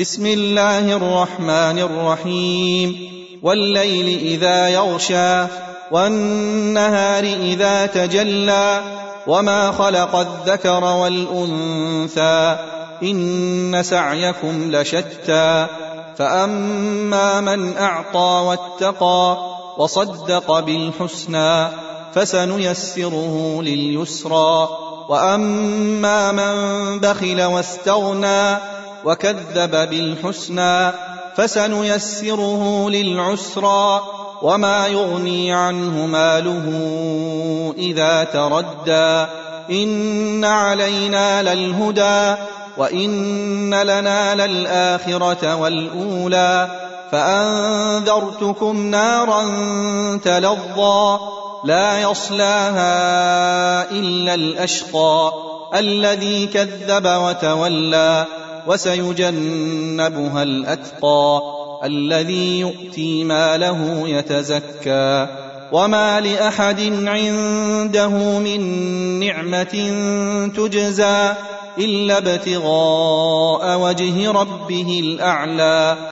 بسم الله الرحمن الرحيم. والليل إذا يغشى والنهار إذا تجلى وما خلق الذكر والأنثى إن سعيكم لشتى. فأما من أعطى واتقى وصدق بالحسنى فسنيسره لليسرى. وأما من بخل واستغنى وكذب بالحسنى فسنيسره للعسرى وما يغني عنه ماله إذا تردى إن علينا للهدى وإن لنا للآخرة والأولى فأنذرتكم نارا تلظى لا يصلاها إلا الأشقى الذي كذب وتولى وسيجنبها الأتقى الذي يؤتي ماله يتزكى وما لأحد عنده من نعمة تجزى إلا ابتغاء وجه ربه الأعلى